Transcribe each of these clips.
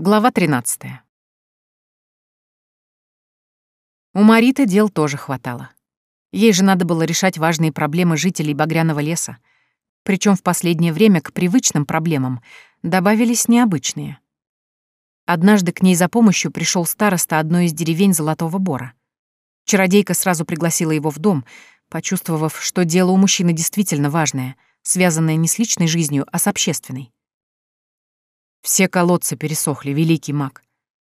Глава 13. У Мариты дел тоже хватало. Ей же надо было решать важные проблемы жителей Багряного леса. Причем в последнее время к привычным проблемам добавились необычные. Однажды к ней за помощью пришел староста одной из деревень Золотого Бора. Чародейка сразу пригласила его в дом, почувствовав, что дело у мужчины действительно важное, связанное не с личной жизнью, а с общественной. Все колодцы пересохли, великий маг.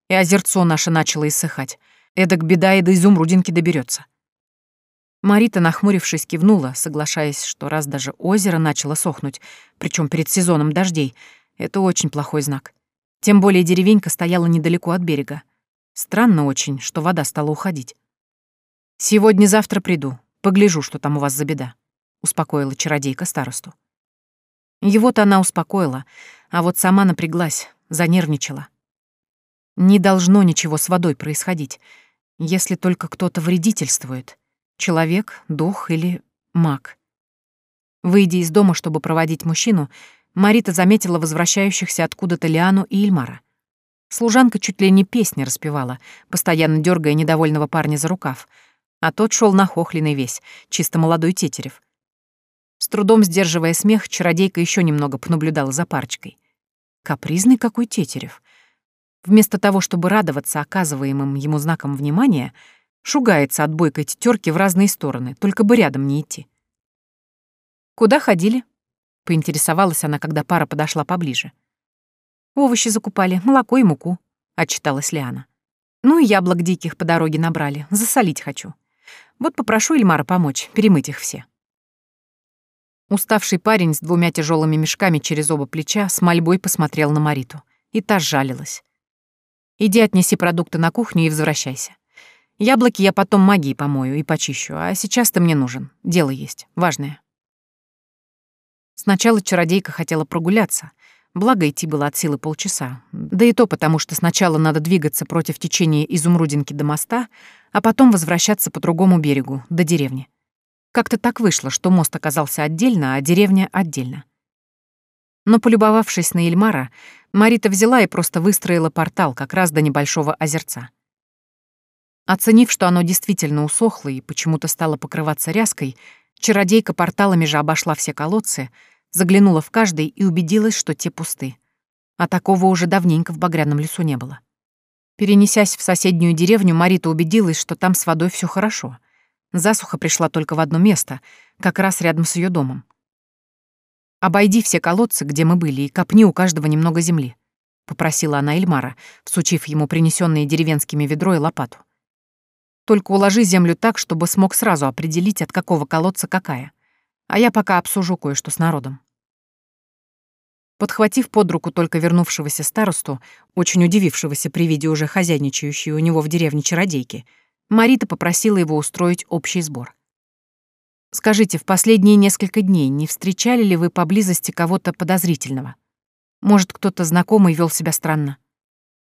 И озерцо наше начало иссыхать. Эдак беда и до изумрудинки доберется. Марита, нахмурившись, кивнула, соглашаясь, что раз даже озеро начало сохнуть, причем перед сезоном дождей, это очень плохой знак. Тем более деревенька стояла недалеко от берега. Странно очень, что вода стала уходить. «Сегодня-завтра приду, погляжу, что там у вас за беда», — успокоила чародейка старосту. Его-то она успокоила, а вот сама напряглась, занервничала. Не должно ничего с водой происходить, если только кто-то вредительствует. Человек, дух или маг. Выйдя из дома, чтобы проводить мужчину, Марита заметила возвращающихся откуда-то Лиану и Ильмара. Служанка чуть ли не песни распевала, постоянно дергая недовольного парня за рукав, а тот шел нахохленный весь, чисто молодой тетерев. С трудом сдерживая смех, чародейка еще немного понаблюдала за парочкой. Капризный какой Тетерев. Вместо того, чтобы радоваться оказываемым ему знаком внимания, шугается от бойкой тетерки в разные стороны, только бы рядом не идти. «Куда ходили?» — поинтересовалась она, когда пара подошла поближе. «Овощи закупали, молоко и муку», — отчиталась Лиана. «Ну и яблок диких по дороге набрали, засолить хочу. Вот попрошу Эльмара помочь, перемыть их все». Уставший парень с двумя тяжелыми мешками через оба плеча с мольбой посмотрел на Мариту. И та сжалилась. «Иди отнеси продукты на кухню и возвращайся. Яблоки я потом магией помою и почищу, а сейчас ты мне нужен. Дело есть, важное». Сначала чародейка хотела прогуляться, благо идти было от силы полчаса. Да и то потому, что сначала надо двигаться против течения Изумрудинки до моста, а потом возвращаться по другому берегу, до деревни. Как-то так вышло, что мост оказался отдельно, а деревня — отдельно. Но, полюбовавшись на Эльмара, Марита взяла и просто выстроила портал как раз до небольшого озерца. Оценив, что оно действительно усохло и почему-то стало покрываться ряской, чародейка порталами же обошла все колодцы, заглянула в каждый и убедилась, что те пусты. А такого уже давненько в Багряном лесу не было. Перенесясь в соседнюю деревню, Марита убедилась, что там с водой все хорошо — Засуха пришла только в одно место, как раз рядом с ее домом. «Обойди все колодцы, где мы были, и копни у каждого немного земли», — попросила она Эльмара, всучив ему принесенные деревенскими ведро и лопату. «Только уложи землю так, чтобы смог сразу определить, от какого колодца какая. А я пока обсужу кое-что с народом». Подхватив под руку только вернувшегося старосту, очень удивившегося при виде уже хозяйничающей у него в деревне чародейки, — Марита попросила его устроить общий сбор. «Скажите, в последние несколько дней не встречали ли вы поблизости кого-то подозрительного? Может, кто-то знакомый вел себя странно?»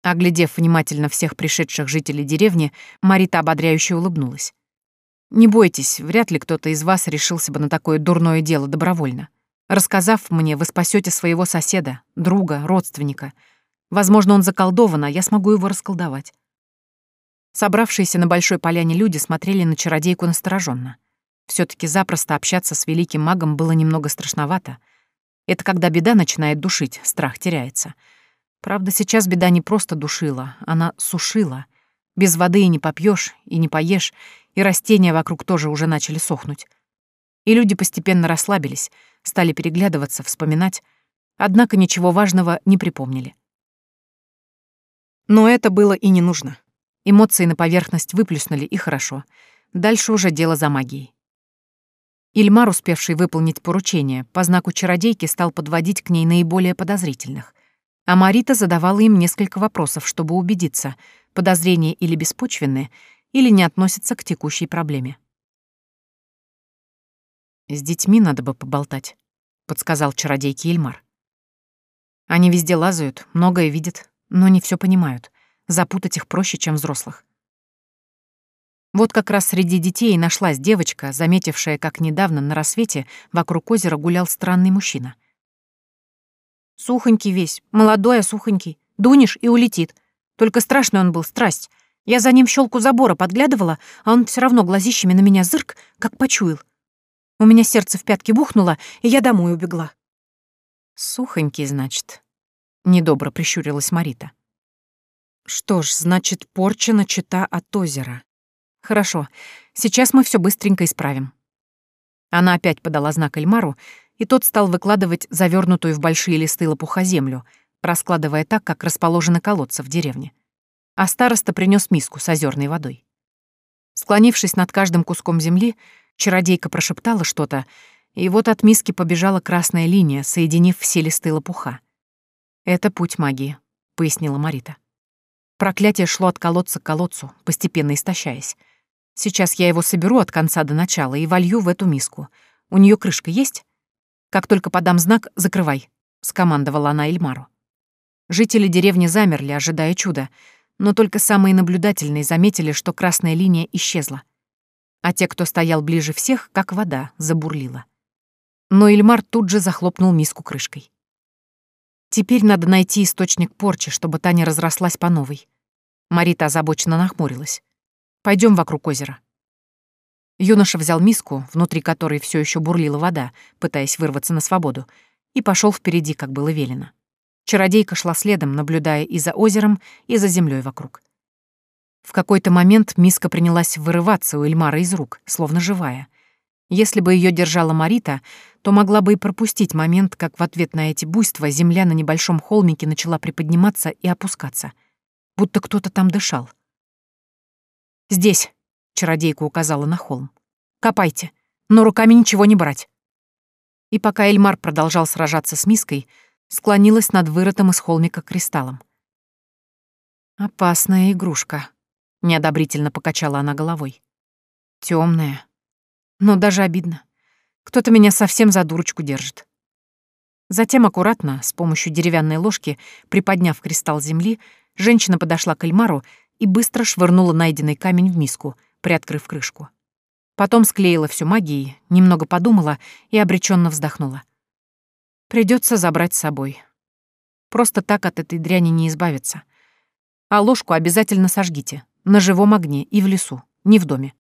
Оглядев внимательно всех пришедших жителей деревни, Марита ободряюще улыбнулась. «Не бойтесь, вряд ли кто-то из вас решился бы на такое дурное дело добровольно. Рассказав мне, вы спасете своего соседа, друга, родственника. Возможно, он заколдован, а я смогу его расколдовать. Собравшиеся на большой поляне люди смотрели на чародейку настороженно. все таки запросто общаться с великим магом было немного страшновато. Это когда беда начинает душить, страх теряется. Правда, сейчас беда не просто душила, она сушила. Без воды и не попьешь, и не поешь, и растения вокруг тоже уже начали сохнуть. И люди постепенно расслабились, стали переглядываться, вспоминать, однако ничего важного не припомнили. Но это было и не нужно. Эмоции на поверхность выплеснули, и хорошо. Дальше уже дело за магией. Ильмар, успевший выполнить поручение, по знаку чародейки стал подводить к ней наиболее подозрительных. А Марита задавала им несколько вопросов, чтобы убедиться, подозрения или беспочвенные, или не относятся к текущей проблеме. «С детьми надо бы поболтать», — подсказал чародейке Ильмар. «Они везде лазают, многое видят, но не все понимают. Запутать их проще, чем взрослых. Вот как раз среди детей нашлась девочка, заметившая, как недавно на рассвете вокруг озера гулял странный мужчина. «Сухонький весь, молодой, а сухонький. Дунешь и улетит. Только страшный он был, страсть. Я за ним щелку забора подглядывала, а он все равно глазищами на меня зырк, как почуял. У меня сердце в пятки бухнуло, и я домой убегла. Сухонький, значит. Недобро прищурилась Марита. Что ж, значит, порча начата от озера. Хорошо, сейчас мы все быстренько исправим. Она опять подала знак Эльмару, и тот стал выкладывать завернутую в большие листы лопуха землю, раскладывая так, как расположены колодцы в деревне. А староста принес миску с озерной водой. Склонившись над каждым куском земли, чародейка прошептала что-то, и вот от миски побежала красная линия, соединив все листы лопуха. «Это путь магии», — пояснила Марита. Проклятие шло от колодца к колодцу, постепенно истощаясь. Сейчас я его соберу от конца до начала и волью в эту миску. У нее крышка есть? Как только подам знак, закрывай, скомандовала она Эльмару. Жители деревни замерли, ожидая чуда, но только самые наблюдательные заметили, что красная линия исчезла. А те, кто стоял ближе всех, как вода, забурлила. Но Эльмар тут же захлопнул миску крышкой. Теперь надо найти источник порчи, чтобы та не разрослась по новой. Марита озабоченно нахмурилась. Пойдем вокруг озера. Юноша взял миску, внутри которой все еще бурлила вода, пытаясь вырваться на свободу, и пошел впереди, как было велено. Чародейка шла следом, наблюдая и за озером, и за землей вокруг. В какой-то момент миска принялась вырываться у Эльмара из рук, словно живая. Если бы ее держала Марита, то могла бы и пропустить момент, как в ответ на эти буйства земля на небольшом холмике начала приподниматься и опускаться, будто кто-то там дышал. «Здесь», — чародейка указала на холм. «Копайте, но руками ничего не брать». И пока Эльмар продолжал сражаться с миской, склонилась над вырытым из холмика кристаллом. «Опасная игрушка», — неодобрительно покачала она головой. Темная, Но даже обидно. Кто-то меня совсем за дурочку держит». Затем аккуратно, с помощью деревянной ложки, приподняв кристалл земли, женщина подошла к Эльмару и быстро швырнула найденный камень в миску, приоткрыв крышку. Потом склеила всю магией, немного подумала и обреченно вздохнула. Придется забрать с собой. Просто так от этой дряни не избавиться. А ложку обязательно сожгите, на живом огне и в лесу, не в доме.